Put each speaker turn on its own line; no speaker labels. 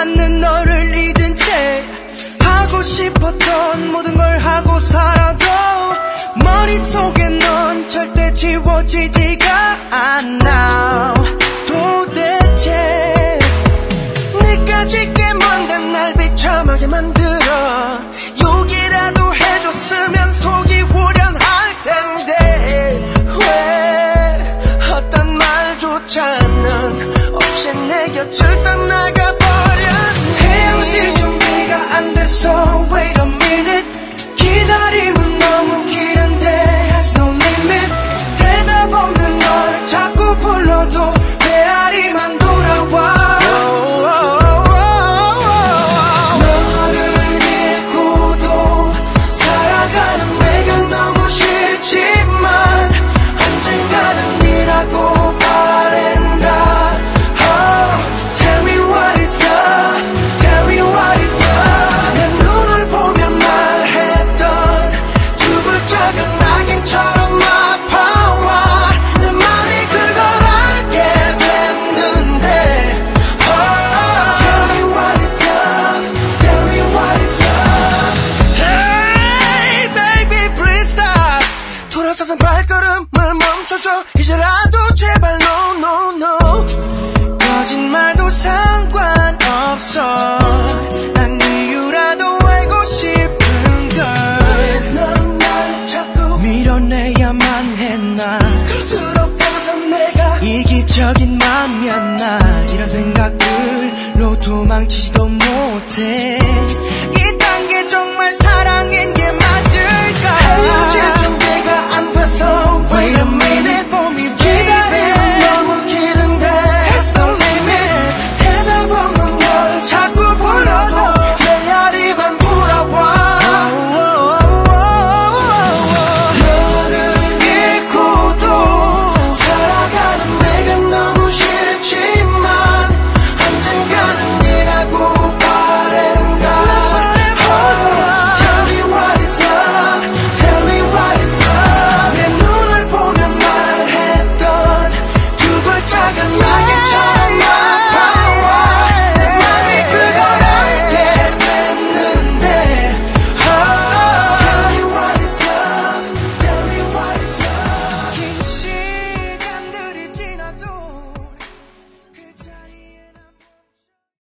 않는 너를 잊은 채 하고 싶었던 모든 걸 하고 살아도 머릿속에 넌 절대 지워지지가 않아. 도대체 네가 지게 뭔데 날 비참하게 만들어 욕이라도 해줬으면 속이 후련할 텐데 왜 어떤 말조차 는 없이 내 곁을 떠나가 발걸음을 멈춰줘. 이제라도 제발 no no no. 거짓말도 상관없어. 난 이유라도 알고 싶은 걸넌날 자꾸 밀어내야만 했나? 그럴수록 다가선 내가 이기적인 맘이었나? 이런 생각들로 도망치지도 못해